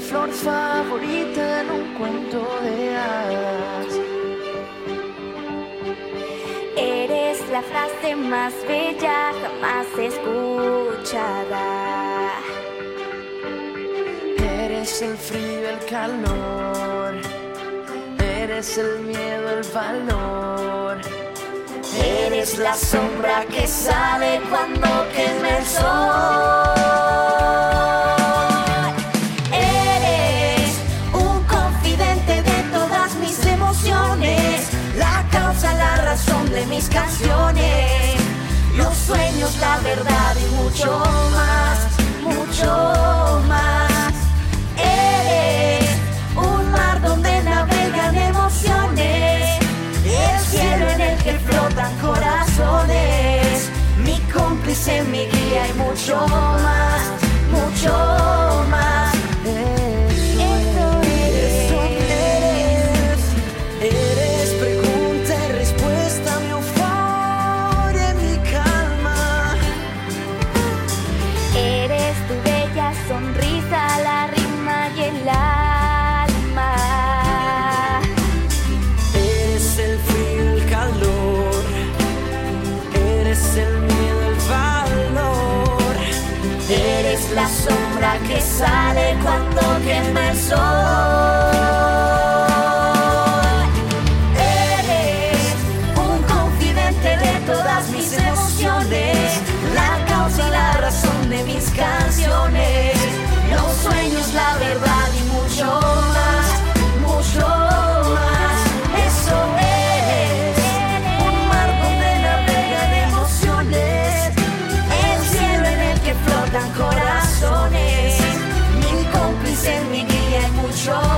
flor favorita en un cuento de hadas. Eres la frase más bella jamás escuchada. Eres el frío, el calor. Eres el miedo, el valor. Eres la sombra que sale cuando quema el sol. Mis canciones, los sueños, la verdad y mucho más, Eres la sombra que sale cuando quema. en mi guía hay mucho